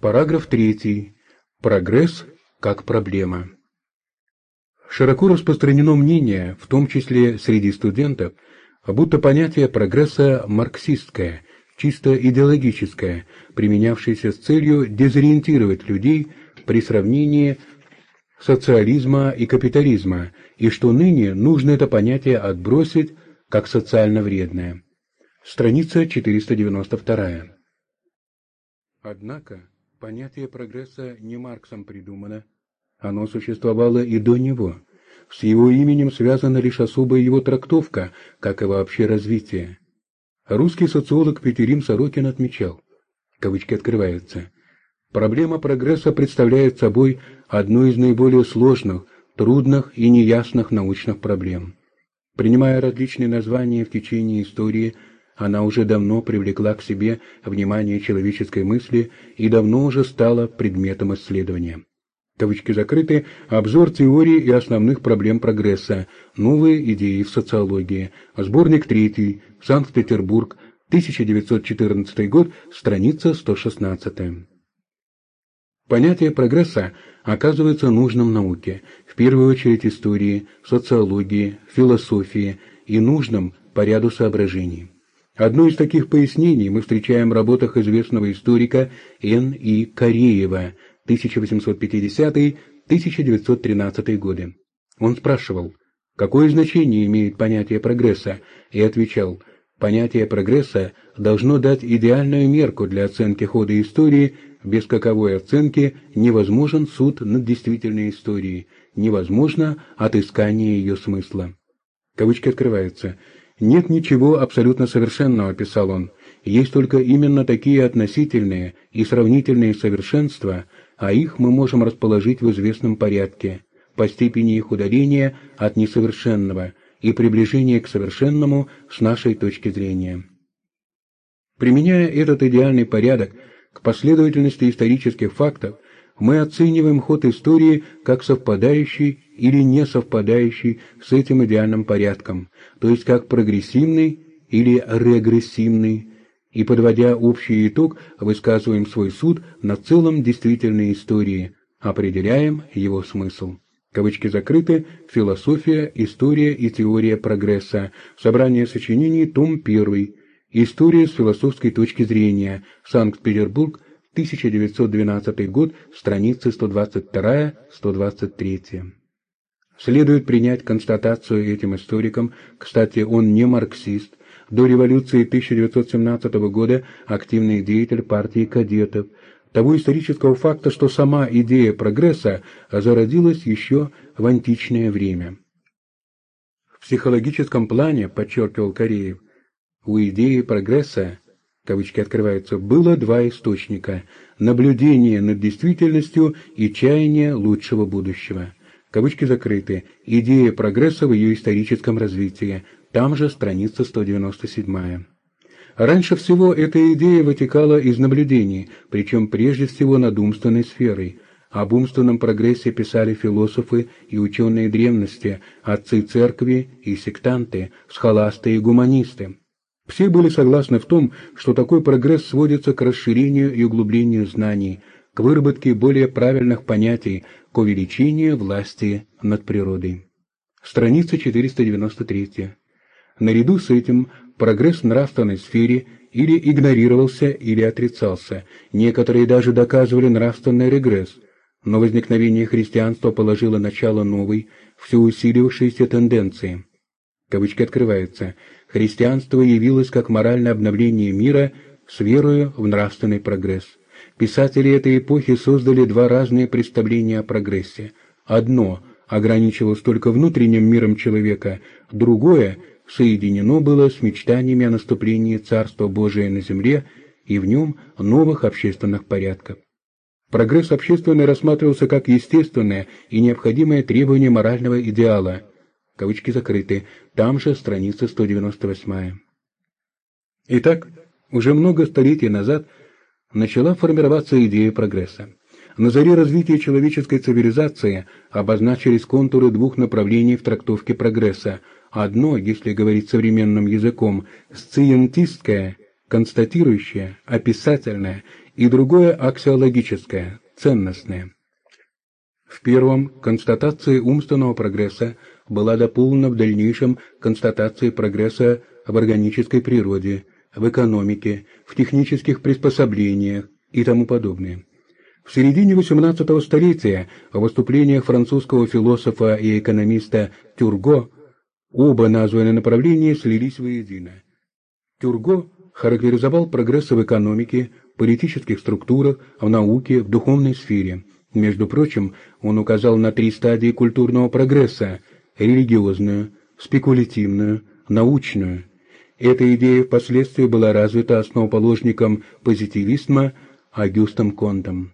Параграф 3. Прогресс как проблема. Широко распространено мнение, в том числе среди студентов, будто понятие прогресса марксистское, чисто идеологическое, применявшееся с целью дезориентировать людей при сравнении социализма и капитализма, и что ныне нужно это понятие отбросить как социально вредное. Страница 492. Однако понятие прогресса не Марксом придумано, оно существовало и до него. С его именем связана лишь особая его трактовка, как и вообще развитие. Русский социолог Петерим Сорокин отмечал, кавычки открываются, Проблема прогресса представляет собой одну из наиболее сложных, трудных и неясных научных проблем. Принимая различные названия в течение истории, она уже давно привлекла к себе внимание человеческой мысли и давно уже стала предметом исследования. Кавычки закрыты. Обзор теории и основных проблем прогресса. Новые идеи в социологии. Сборник 3. Санкт-Петербург. 1914 год. Страница 116. Понятие прогресса оказывается нужным науке, в первую очередь истории, социологии, философии и нужным по ряду соображений. Одно из таких пояснений мы встречаем в работах известного историка Н. И. Кореева 1850-1913 годы. Он спрашивал, какое значение имеет понятие прогресса, и отвечал, понятие прогресса должно дать идеальную мерку для оценки хода истории без каковой оценки невозможен суд над действительной историей, невозможно отыскание ее смысла. Кавычки открываются. «Нет ничего абсолютно совершенного», — писал он, «есть только именно такие относительные и сравнительные совершенства, а их мы можем расположить в известном порядке, по степени их удаления от несовершенного и приближения к совершенному с нашей точки зрения». Применяя этот идеальный порядок, к последовательности исторических фактов мы оцениваем ход истории как совпадающий или не совпадающий с этим идеальным порядком, то есть как прогрессивный или регрессивный, и, подводя общий итог, высказываем свой суд на целом действительной истории, определяем его смысл. Кавычки закрыты. Философия, история и теория прогресса. Собрание сочинений, том 1. История с философской точки зрения. Санкт-Петербург, 1912 год, страницы 122-123. Следует принять констатацию этим историкам, кстати, он не марксист, до революции 1917 года активный деятель партии кадетов, того исторического факта, что сама идея прогресса зародилась еще в античное время. В психологическом плане, подчеркивал Кореев, у идеи прогресса, кавычки открываются, было два источника – наблюдение над действительностью и чаяние лучшего будущего. Кавычки закрыты. Идея прогресса в ее историческом развитии. Там же страница 197. Раньше всего эта идея вытекала из наблюдений, причем прежде всего над умственной сферой. Об умственном прогрессе писали философы и ученые древности, отцы церкви и сектанты, схоласты и гуманисты. Все были согласны в том, что такой прогресс сводится к расширению и углублению знаний, к выработке более правильных понятий, к увеличению власти над природой. Страница 493. Наряду с этим прогресс в нравственной сфере или игнорировался, или отрицался. Некоторые даже доказывали нравственный регресс. Но возникновение христианства положило начало новой, все усилившейся тенденции. Кавычки открываются – христианство явилось как моральное обновление мира с верою в нравственный прогресс. Писатели этой эпохи создали два разные представления о прогрессе. Одно ограничивалось только внутренним миром человека, другое соединено было с мечтаниями о наступлении Царства Божия на земле и в нем новых общественных порядков. Прогресс общественный рассматривался как естественное и необходимое требование морального идеала – кавычки закрыты, там же страница 198. Итак, уже много столетий назад начала формироваться идея прогресса. На заре развития человеческой цивилизации обозначились контуры двух направлений в трактовке прогресса. Одно, если говорить современным языком, сциентистское, констатирующее, описательное, и другое аксиологическое, ценностное. В первом констатация умственного прогресса была дополнена в дальнейшем констатацией прогресса в органической природе, в экономике, в технических приспособлениях и тому подобное. В середине XVIII столетия в выступлениях французского философа и экономиста Тюрго оба названные направления слились воедино. Тюрго характеризовал прогресс в экономике, политических структурах, в науке, в духовной сфере. Между прочим, он указал на три стадии культурного прогресса – религиозную, спекулятивную, научную. Эта идея впоследствии была развита основоположником позитивизма Агюстом Контом.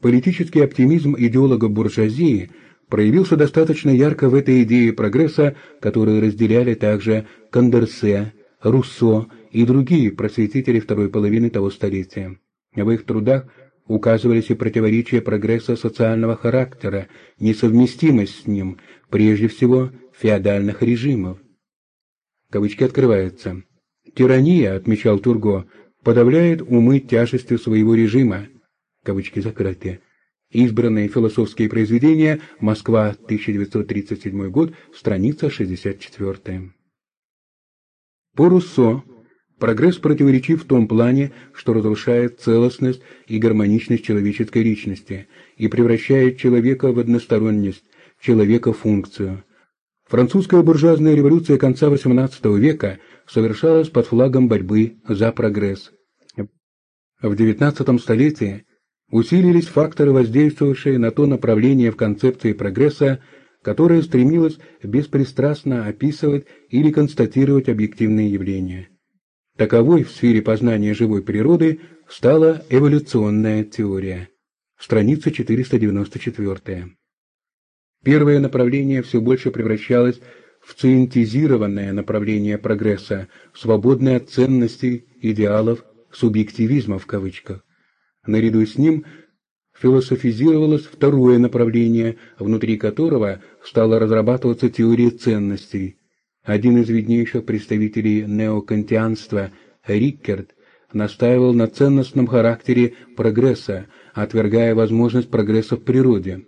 Политический оптимизм идеолога буржуазии проявился достаточно ярко в этой идее прогресса, которую разделяли также Кондорсе, Руссо и другие просветители второй половины того столетия. В их трудах указывались и противоречия прогресса социального характера, несовместимость с ним, прежде всего, феодальных режимов. Кавычки открываются. «Тирания», — отмечал Турго, — «подавляет умы тяжестью своего режима, кавычки закрыты. Избранные философские произведения, Москва, 1937 год, страница 64. По Руссо прогресс противоречив в том плане, что разрушает целостность и гармоничность человеческой личности и превращает человека в односторонность, человека в функцию. Французская буржуазная революция конца XVIII века совершалась под флагом борьбы за прогресс. В XIX столетии усилились факторы, воздействовавшие на то направление в концепции прогресса, которое стремилось беспристрастно описывать или констатировать объективные явления. Таковой в сфере познания живой природы стала эволюционная теория. Страница 494. Первое направление все больше превращалось в циентизированное направление прогресса, свободное от ценностей, идеалов, субъективизма в кавычках. Наряду с ним философизировалось второе направление, внутри которого стала разрабатываться теория ценностей. Один из виднейших представителей неокантианства, Риккерт, настаивал на ценностном характере прогресса, отвергая возможность прогресса в природе.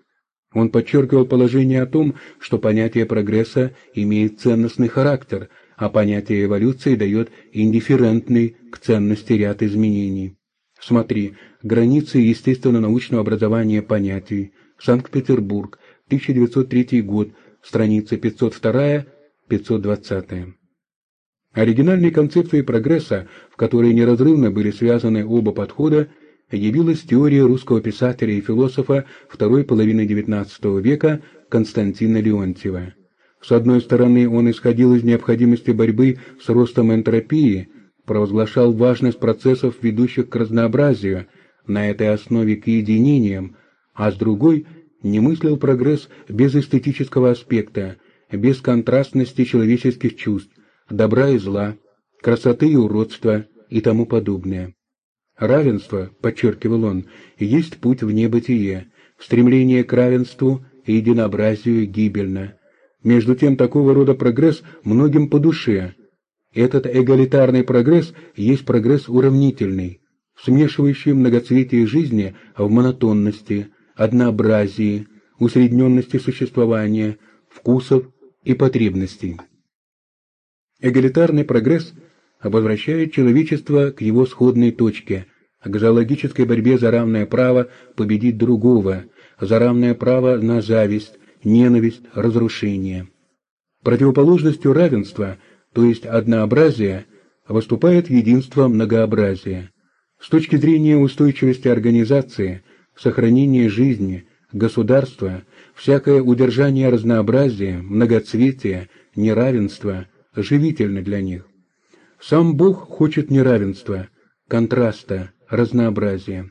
Он подчеркивал положение о том, что понятие прогресса имеет ценностный характер, а понятие эволюции дает индифферентный к ценности ряд изменений. Смотри, границы естественно-научного образования понятий. Санкт-Петербург, 1903 год, страница 502-520. Оригинальной концепцией прогресса, в которой неразрывно были связаны оба подхода, явилась теория русского писателя и философа второй половины XIX века Константина Леонтьева. С одной стороны, он исходил из необходимости борьбы с ростом энтропии – провозглашал важность процессов, ведущих к разнообразию, на этой основе к единениям, а с другой не мыслил прогресс без эстетического аспекта, без контрастности человеческих чувств, добра и зла, красоты и уродства и тому подобное. Равенство, подчеркивал он, есть путь в небытие, стремление к равенству и единообразию гибельно. Между тем, такого рода прогресс многим по душе, этот эгалитарный прогресс есть прогресс уравнительный, смешивающий многоцветие жизни в монотонности, однообразии, усредненности существования, вкусов и потребностей. Эгалитарный прогресс возвращает человечество к его сходной точке, к зоологической борьбе за равное право победить другого, за равное право на зависть, ненависть, разрушение. Противоположностью равенства – то есть однообразие, выступает единство многообразия. С точки зрения устойчивости организации, сохранения жизни, государства, всякое удержание разнообразия, многоцветия, неравенства живительно для них. Сам Бог хочет неравенства, контраста, разнообразия.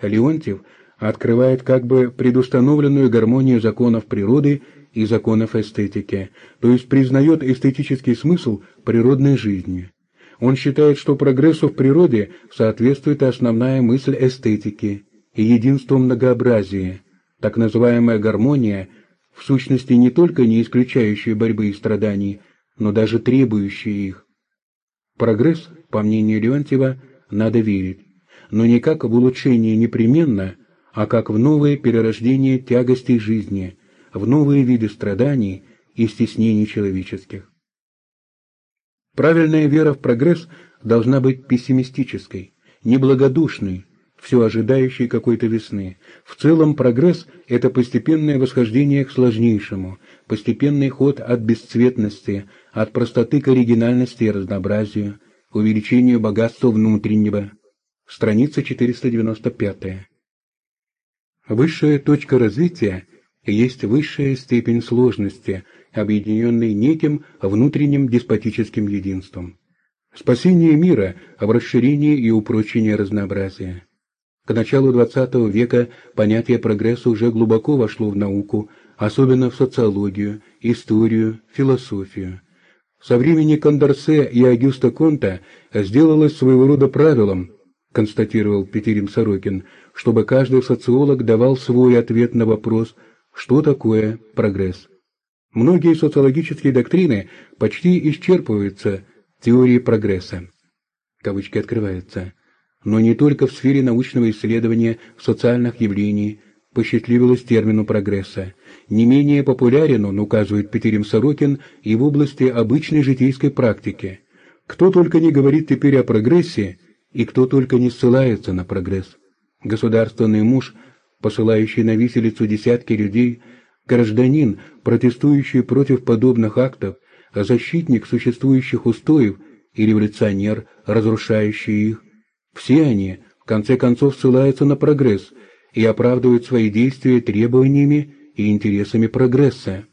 Леонтьев открывает как бы предустановленную гармонию законов природы и законов эстетики, то есть признает эстетический смысл природной жизни. Он считает, что прогрессу в природе соответствует основная мысль эстетики и единство многообразия, так называемая гармония, в сущности не только не исключающая борьбы и страданий, но даже требующая их. Прогресс, по мнению Леонтьева, надо верить. но не как в улучшение непременно, а как в новое перерождение тягостей жизни, в новые виды страданий и стеснений человеческих. Правильная вера в прогресс должна быть пессимистической, неблагодушной, все ожидающей какой-то весны. В целом прогресс – это постепенное восхождение к сложнейшему, постепенный ход от бесцветности, от простоты к оригинальности и разнообразию, к увеличению богатства внутреннего. Страница 495. Высшая точка развития есть высшая степень сложности, объединенной неким внутренним деспотическим единством. Спасение мира в расширении и упрочении разнообразия. К началу XX века понятие прогресса уже глубоко вошло в науку, особенно в социологию, историю, философию. Со времени Кондорсе и Агюста Конта сделалось своего рода правилом, констатировал Петерим Сорокин, чтобы каждый социолог давал свой ответ на вопрос, что такое прогресс. Многие социологические доктрины почти исчерпываются теорией прогресса. Кавычки открываются но не только в сфере научного исследования социальных явлений посчастливилось термину прогресса. Не менее популярен он, указывает Петерим Сорокин, и в области обычной житейской практики. Кто только не говорит теперь о прогрессе, и кто только не ссылается на прогресс. Государственный муж, посылающий на виселицу десятки людей, гражданин, протестующий против подобных актов, защитник существующих устоев и революционер, разрушающий их, все они, в конце концов, ссылаются на прогресс и оправдывают свои действия требованиями и интересами прогресса.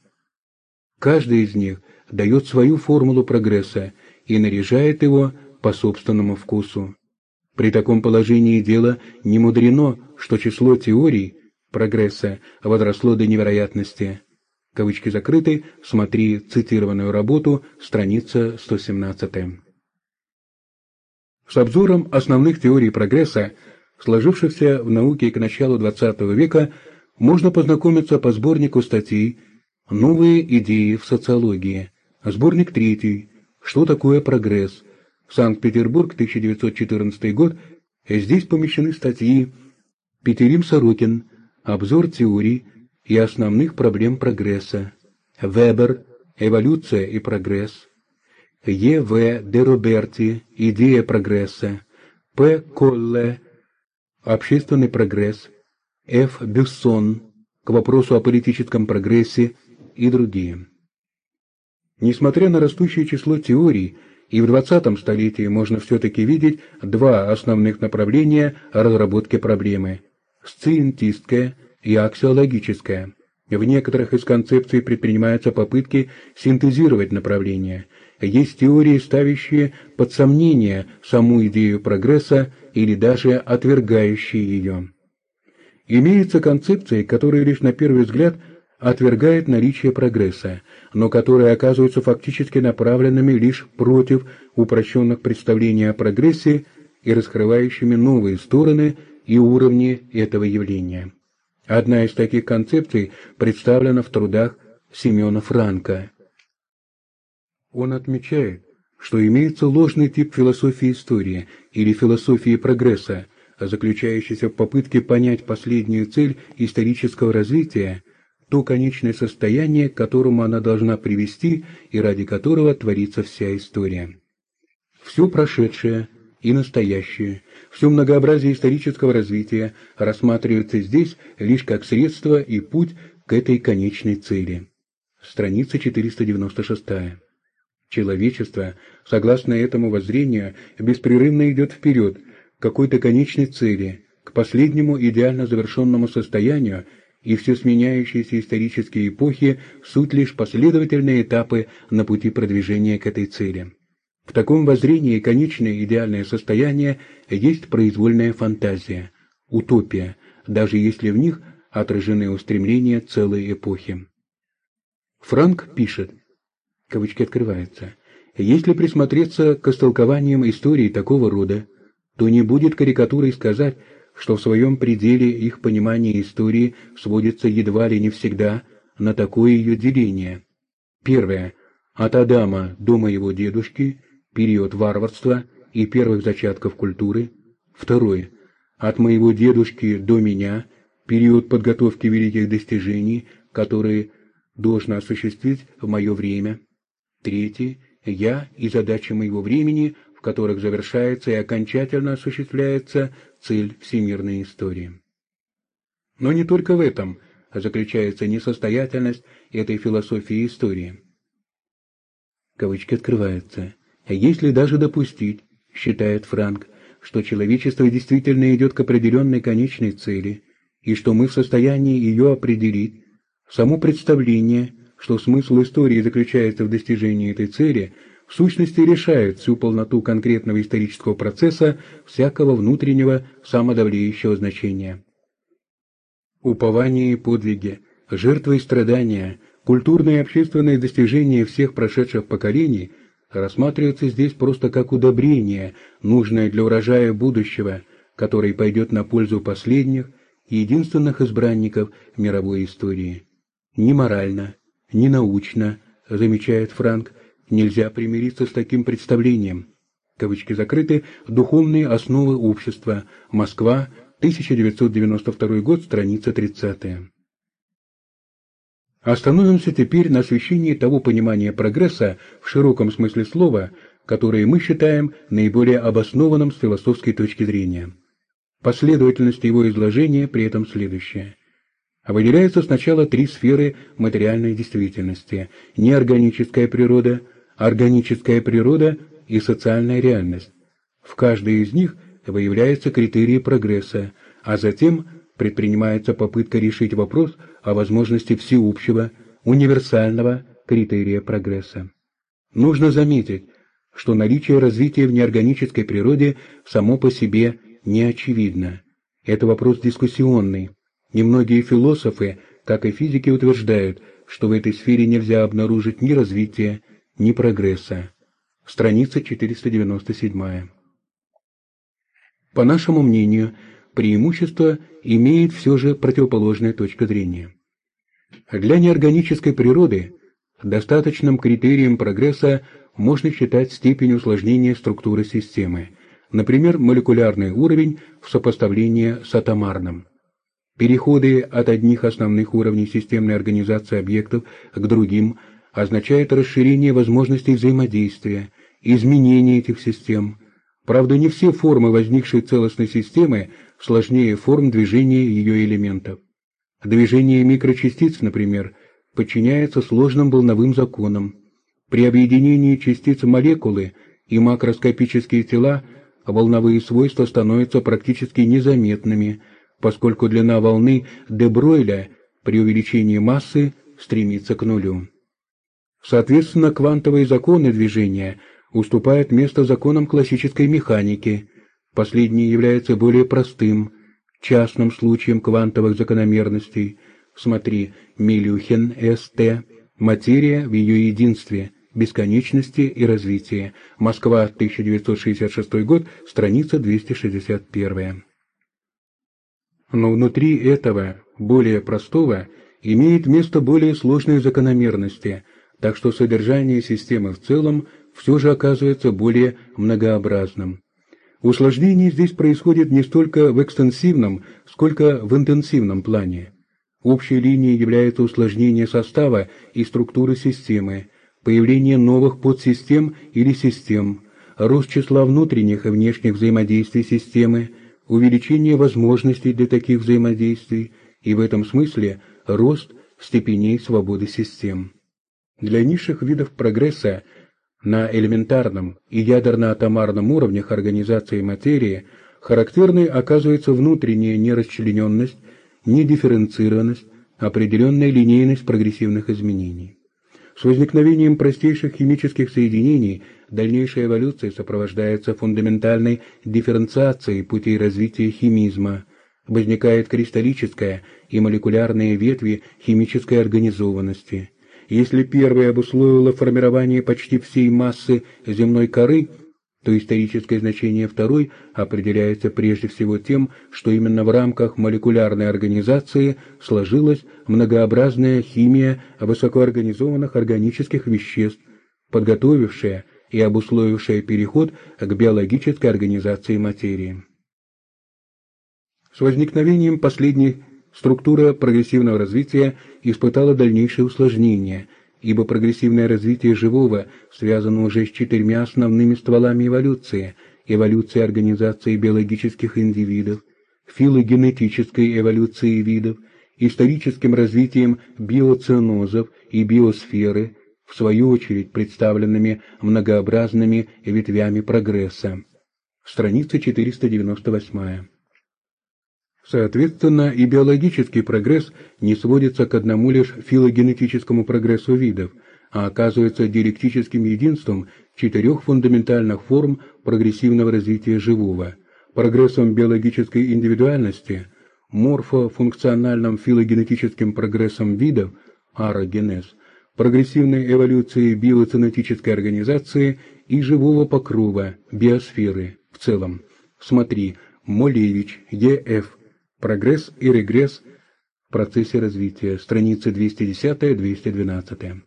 Каждый из них дает свою формулу прогресса и наряжает его по собственному вкусу. При таком положении дела не мудрено, что число теорий прогресса возросло до невероятности. Кавычки закрыты, смотри цитированную работу, страница 117 с обзором основных теорий прогресса, сложившихся в науке к началу XX века, можно познакомиться по сборнику статей «Новые идеи в социологии», сборник третий. «Что такое прогресс?», Санкт-Петербург, 1914 год, здесь помещены статьи Петерим Сорокин, обзор теорий и основных проблем прогресса, Вебер, эволюция и прогресс, Е. В. де Роберти «Идея прогресса», П. Колле «Общественный прогресс», Ф. Бюссон «К вопросу о политическом прогрессе» и другие. Несмотря на растущее число теорий, и в 20 столетии можно все-таки видеть два основных направления разработки проблемы – сциентистская и аксиологическая. В некоторых из концепций предпринимаются попытки синтезировать направления – есть теории, ставящие под сомнение саму идею прогресса или даже отвергающие ее. Имеются концепции, которые лишь на первый взгляд отвергают наличие прогресса, но которые оказываются фактически направленными лишь против упрощенных представлений о прогрессе и раскрывающими новые стороны и уровни этого явления. Одна из таких концепций представлена в трудах Семена Франка. Он отмечает, что имеется ложный тип философии истории или философии прогресса, заключающийся в попытке понять последнюю цель исторического развития, то конечное состояние, к которому она должна привести и ради которого творится вся история. Все прошедшее и настоящее, все многообразие исторического развития рассматривается здесь лишь как средство и путь к этой конечной цели. Страница 496. Человечество, согласно этому воззрению, беспрерывно идет вперед, к какой-то конечной цели, к последнему идеально завершенному состоянию, и все сменяющиеся исторические эпохи – суть лишь последовательные этапы на пути продвижения к этой цели. В таком воззрении конечное идеальное состояние есть произвольная фантазия, утопия, даже если в них отражены устремления целой эпохи. Франк пишет, кавычки открываются, если присмотреться к истолкованиям истории такого рода, то не будет карикатурой сказать, что в своем пределе их понимание истории сводится едва ли не всегда на такое ее деление. Первое. От Адама до моего дедушки, период варварства и первых зачатков культуры. Второе. От моего дедушки до меня период подготовки великих достижений, которые должно осуществить в мое время. Третий – я и задачи моего времени, в которых завершается и окончательно осуществляется цель всемирной истории. Но не только в этом заключается несостоятельность этой философии истории. Кавычки открываются. Если даже допустить, считает Франк, что человечество действительно идет к определенной конечной цели, и что мы в состоянии ее определить, само представление, что смысл истории заключается в достижении этой цели, в сущности решает всю полноту конкретного исторического процесса всякого внутреннего самодавлеющего значения. Упование и подвиги, жертвы и страдания, культурные и общественные достижения всех прошедших поколений рассматриваются здесь просто как удобрение, нужное для урожая будущего, который пойдет на пользу последних и единственных избранников мировой истории. Ни морально, ни научно, замечает Франк, нельзя примириться с таким представлением. Кавычки закрыты. Духовные основы общества. Москва, 1992 год, страница 30. Остановимся теперь на освещении того понимания прогресса в широком смысле слова, которое мы считаем наиболее обоснованным с философской точки зрения. Последовательность его изложения при этом следующая. Выделяются сначала три сферы материальной действительности – неорганическая природа, органическая природа и социальная реальность. В каждой из них выявляются критерии прогресса, а затем предпринимается попытка решить вопрос о возможности всеобщего, универсального критерия прогресса. Нужно заметить, что наличие развития в неорганической природе само по себе не очевидно. Это вопрос дискуссионный. Немногие философы, как и физики, утверждают, что в этой сфере нельзя обнаружить ни развития, ни прогресса. Страница 497. По нашему мнению, преимущество имеет все же противоположная точка зрения. Для неорганической природы достаточным критерием прогресса можно считать степень усложнения структуры системы, например, молекулярный уровень в сопоставлении с атомарным. Переходы от одних основных уровней системной организации объектов к другим означают расширение возможностей взаимодействия, изменение этих систем. Правда, не все формы возникшей целостной системы сложнее форм движения ее элементов. Движение микрочастиц, например, подчиняется сложным волновым законам. При объединении частиц молекулы и макроскопические тела волновые свойства становятся практически незаметными – поскольку длина волны де Бройля при увеличении массы стремится к нулю. Соответственно, квантовые законы движения уступают место законам классической механики. Последний является более простым, частным случаем квантовых закономерностей. Смотри, Милюхин, С.Т. Материя в ее единстве, бесконечности и развитии. Москва, 1966 год, страница 261. Но внутри этого, более простого, имеет место более сложные закономерности, так что содержание системы в целом все же оказывается более многообразным. Усложнение здесь происходит не столько в экстенсивном, сколько в интенсивном плане. Общей линией является усложнение состава и структуры системы, появление новых подсистем или систем, рост числа внутренних и внешних взаимодействий системы, увеличение возможностей для таких взаимодействий и в этом смысле рост степеней свободы систем. Для низших видов прогресса на элементарном и ядерно-атомарном уровнях организации материи характерной оказывается внутренняя нерасчлененность, недифференцированность, определенная линейность прогрессивных изменений. С возникновением простейших химических соединений дальнейшая эволюция сопровождается фундаментальной дифференциацией путей развития химизма. Возникает кристаллическая и молекулярные ветви химической организованности. Если первая обусловила формирование почти всей массы земной коры, то историческое значение второй определяется прежде всего тем, что именно в рамках молекулярной организации сложилась многообразная химия высокоорганизованных органических веществ, подготовившая и обусловившая переход к биологической организации материи. С возникновением последней структура прогрессивного развития испытала дальнейшее усложнение, ибо прогрессивное развитие живого связано уже с четырьмя основными стволами эволюции – эволюцией организации биологических индивидов, филогенетической эволюцией видов, историческим развитием биоценозов и биосферы, в свою очередь представленными многообразными ветвями прогресса. Страница 498. Соответственно, и биологический прогресс не сводится к одному лишь филогенетическому прогрессу видов, а оказывается диалектическим единством четырех фундаментальных форм прогрессивного развития живого – прогрессом биологической индивидуальности, морфофункциональным филогенетическим прогрессом видов, арогенез, прогрессивной эволюцией биоценетической организации и живого покрова, биосферы в целом. Смотри, Молевич, Е.Ф. Прогресс и регресс в процессе развития, страницы 210-212.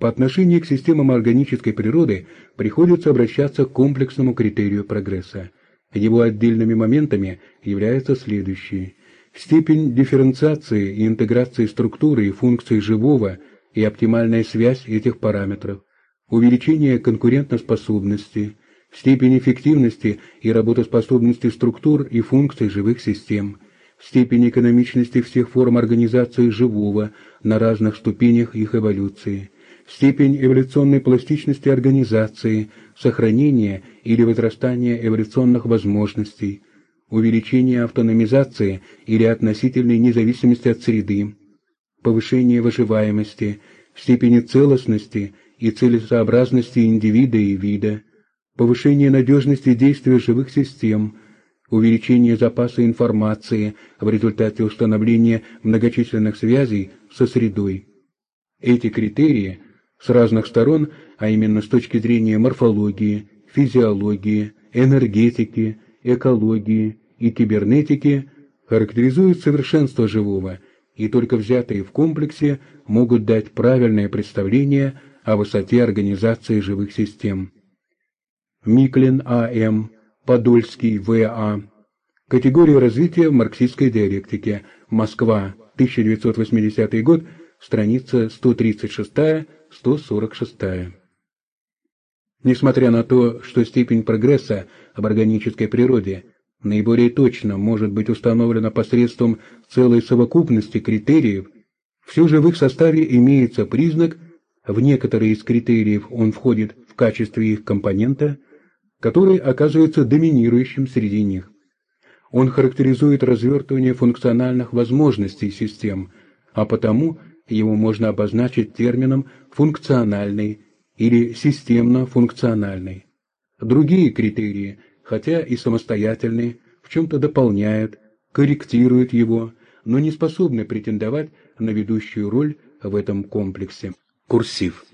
По отношению к системам органической природы приходится обращаться к комплексному критерию прогресса. Его отдельными моментами являются следующие. Степень дифференциации и интеграции структуры и функций живого и оптимальная связь этих параметров, увеличение конкурентоспособности, степень эффективности и работоспособности структур и функций живых систем, степень экономичности всех форм организации живого на разных ступенях их эволюции, степень эволюционной пластичности организации, сохранения или возрастания эволюционных возможностей, увеличение автономизации или относительной независимости от среды, повышение выживаемости, степени целостности и целесообразности индивида и вида, повышение надежности действия живых систем, увеличение запаса информации в результате установления многочисленных связей со средой. Эти критерии с разных сторон, а именно с точки зрения морфологии, физиологии, энергетики, экологии и кибернетики, характеризуют совершенство живого и только взятые в комплексе могут дать правильное представление о высоте организации живых систем. Миклин А.М., Подольский В.А. Категория развития в марксистской диалектике. Москва, 1980 год, страница 136-146. Несмотря на то, что степень прогресса об органической природе наиболее точно может быть установлена посредством целой совокупности критериев, все же в их составе имеется признак, в некоторые из критериев он входит в качестве их компонента, который оказывается доминирующим среди них. Он характеризует развертывание функциональных возможностей систем, а потому его можно обозначить термином «функциональный» или «системно-функциональный». Другие критерии, хотя и самостоятельные, в чем-то дополняют, корректируют его, но не способны претендовать на ведущую роль в этом комплексе. Курсив.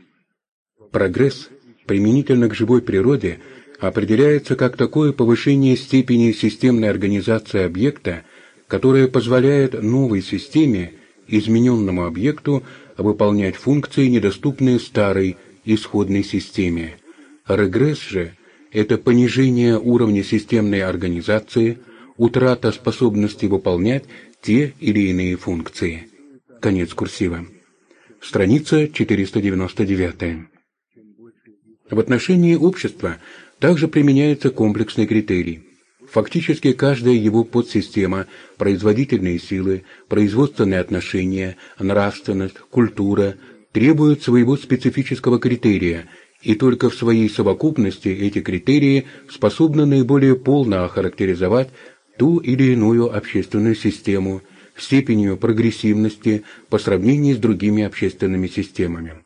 Прогресс, применительно к живой природе, определяется как такое повышение степени системной организации объекта, которое позволяет новой системе, измененному объекту, выполнять функции, недоступные старой, исходной системе. Регресс же – это понижение уровня системной организации, утрата способности выполнять те или иные функции. Конец курсива. Страница 499. В отношении общества также применяется комплексный критерий. Фактически каждая его подсистема, производительные силы, производственные отношения, нравственность, культура требуют своего специфического критерия, и только в своей совокупности эти критерии способны наиболее полно охарактеризовать ту или иную общественную систему степенью прогрессивности по сравнению с другими общественными системами.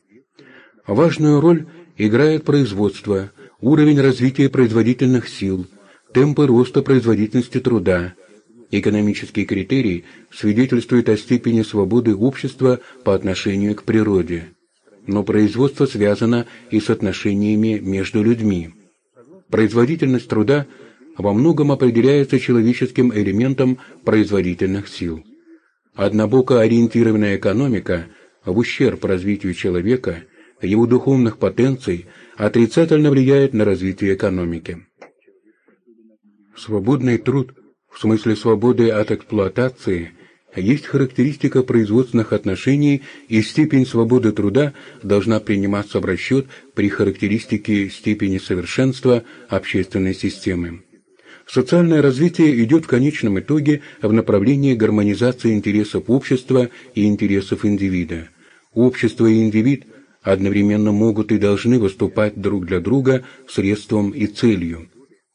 Важную роль играет производство – уровень развития производительных сил, темпы роста производительности труда. Экономический критерий свидетельствует о степени свободы общества по отношению к природе. Но производство связано и с отношениями между людьми. Производительность труда во многом определяется человеческим элементом производительных сил. Однобоко ориентированная экономика в ущерб развитию человека, его духовных потенций – отрицательно влияет на развитие экономики. Свободный труд в смысле свободы от эксплуатации, есть характеристика производственных отношений и степень свободы труда должна приниматься в расчет при характеристике степени совершенства общественной системы. Социальное развитие идет в конечном итоге в направлении гармонизации интересов общества и интересов индивида. Общество и индивид одновременно могут и должны выступать друг для друга средством и целью.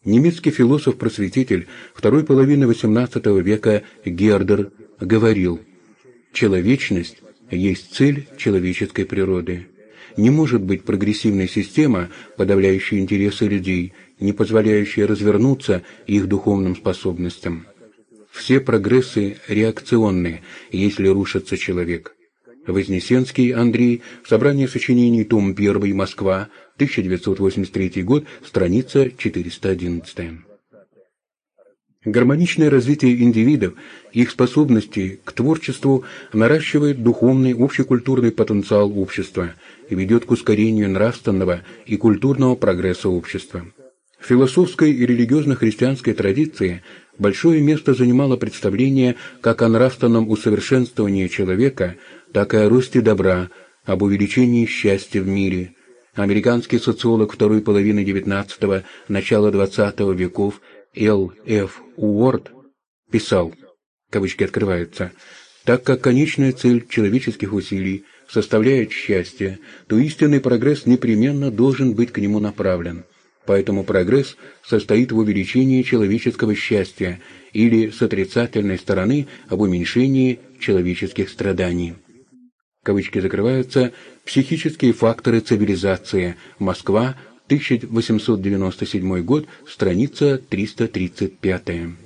Немецкий философ-просветитель второй половины XVIII века Гердер говорил, «Человечность есть цель человеческой природы. Не может быть прогрессивной система, подавляющая интересы людей, не позволяющая развернуться их духовным способностям. Все прогрессы реакционны, если рушится человек». Вознесенский Андрей, Собрание сочинений, том 1, Москва, 1983 год, страница 411. Гармоничное развитие индивидов, их способности к творчеству наращивает духовный общекультурный потенциал общества и ведет к ускорению нравственного и культурного прогресса общества. В философской и религиозно-христианской традиции большое место занимало представление как о нравственном усовершенствовании человека, так и о росте добра, об увеличении счастья в мире. Американский социолог второй половины XIX – начала XX веков Л. Ф. Уорд писал, кавычки открываются, «Так как конечная цель человеческих усилий составляет счастье, то истинный прогресс непременно должен быть к нему направлен. Поэтому прогресс состоит в увеличении человеческого счастья или с отрицательной стороны об уменьшении человеческих страданий». Кавычки закрываются «Психические факторы цивилизации. Москва. 1897 год, страница 335.